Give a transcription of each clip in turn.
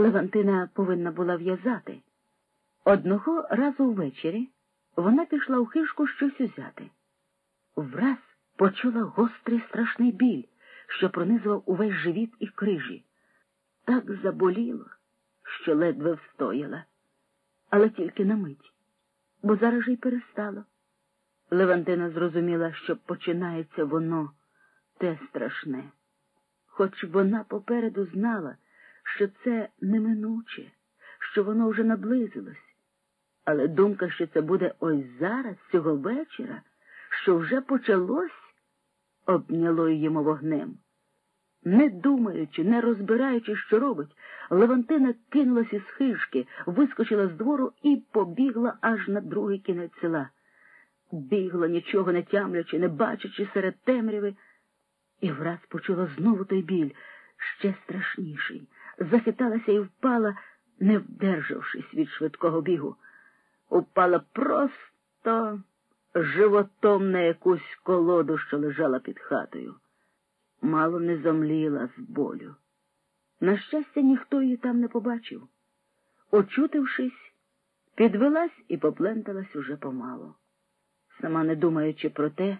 Левантина повинна була в'язати. Одного разу ввечері вона пішла у хижку щось узяти. Враз почула гострий страшний біль, що пронизував увесь живіт і крижі. Так заболіло, що ледве встояла, але тільки на мить, бо зараз же й перестало. Левантина зрозуміла, що починається воно те страшне, хоч вона попереду знала, що це неминуче, що воно вже наблизилось. Але думка, що це буде ось зараз, цього вечора, що вже почалось, обняло її вогнем. Не думаючи, не розбираючи, що робить, Левантина кинулась із хижки, вискочила з двору і побігла аж на другий кінець села. Бігла, нічого не тямлячи, не бачачи серед темряви, і враз почула знову той біль, ще страшніший, захиталася і впала, не вдержавшись від швидкого бігу. Упала просто животом на якусь колоду, що лежала під хатою мало не зомліла з болю. На щастя, ніхто її там не побачив. Очутившись, підвелась і попленталась уже помало. Сама не думаючи про те,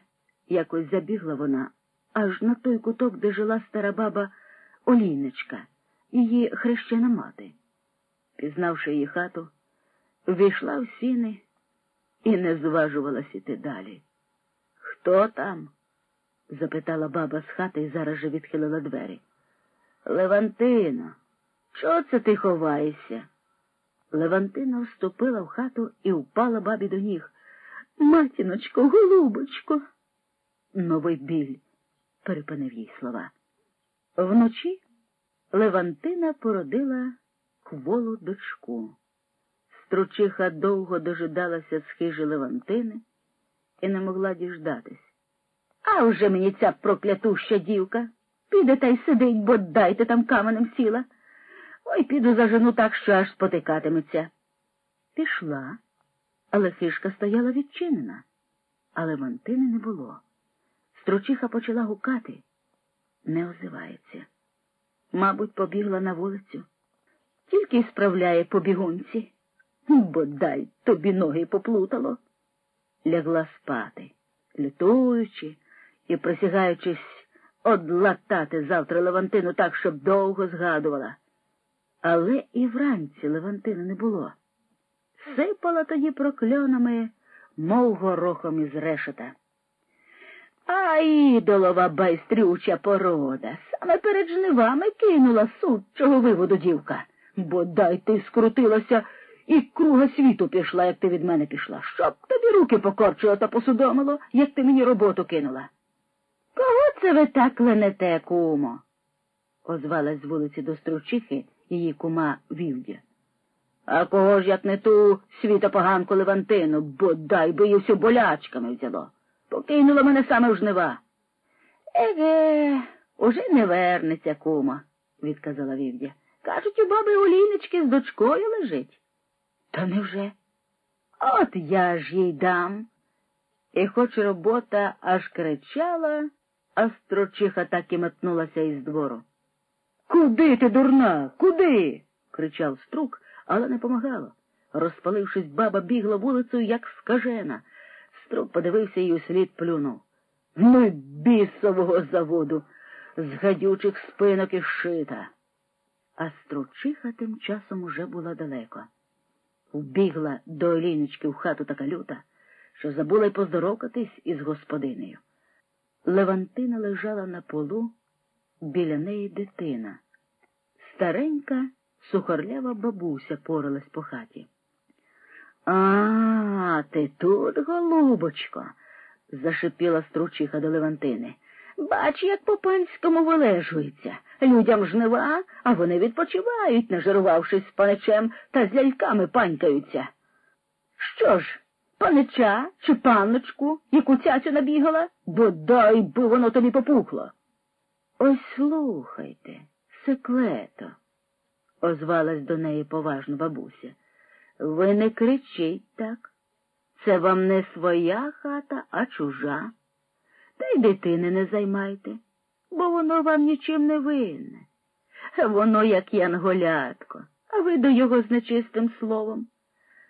якось забігла вона аж на той куток, де жила стара баба Олійничка, її хрещена мати. Пізнавши її хату, війшла в сіни і не зважувалась іти далі. Хто там? запитала баба з хати і зараз же відхилила двері. Левантино, чого це ти ховаєшся? Левантина вступила в хату і впала бабі до ніг. Матіночко, голубочко. Новий біль перепинив їй слова. Вночі Левантина породила кволу дочку. Стручиха довго дожидалася з хижі Левантини і не могла діждатись. А вже мені ця проклятуща дівка. Піде та й сидить, бо дайте там каменем сіла. Ой піду за жену так, що аж спотикатиметься. Пішла, але хижка стояла відчинена, але Мантини не було. Стручиха почала гукати, не озивається. Мабуть, побігла на вулицю. Тільки й справляє по бігунці. Бодай тобі ноги поплутало. Лягла спати, лютуючи і присягаючись одлатати завтра Левантину так, щоб довго згадувала. Але і вранці Левантини не було. Сипала тоді прокльонами, мов горохом із решета. А ідолова байстрюча порода. Саме перед жнивами кинула сучого виводу дівка. Бодай ти скрутилася і круга світу пішла, як ти від мене пішла. Щоб тобі руки покорчило та посудомило, як ти мені роботу кинула. Кого це ви так ленете, кумо? озвалась з вулиці до Стручихи її кума Вівдя. А кого ж, як не ту світопоганку Левантину, бодай би її всю болячками взяло. Покинула мене саме в жнива. Еге, уже не вернеться, кума, відказала Вівдя. Кажуть, у баби Оліночки з дочкою лежить. Та невже? От я ж їй дам. І хоч робота аж кричала, а строчиха так і метнулася із двору. Куди ти, дурна? Куди? кричав струк, але не помагало. Розпалившись, баба бігла вулицею, як скажена. Струк подивився і услід плюнув. Ну, бісового заводу, з гадючих спинок і шита. А стручиха тим часом уже була далеко. Вбігла до Оліночки в хату така люта, що забула й поздоровкатись із господинею. Левантина лежала на полу, біля неї дитина. Старенька, сухорлява бабуся поралась по хаті. А, ти тут, голубочко, зашипіла стручиха до Левантини. Бач, як по панському вилежується. Людям жнива, а вони відпочивають, нажирувавшись з паничем та з ляльками панькаються. Що ж, панича чи панночку, яку цяцю набігала, бодай би воно тобі попухло. Ось слухайте, секлето, озвалась до неї поважно бабуся. Ви не кричіть так. Це вам не своя хата, а чужа. Та й дитини не займайте, бо воно вам нічим не винне. Воно як янголятко, а ви до його з нечистим словом.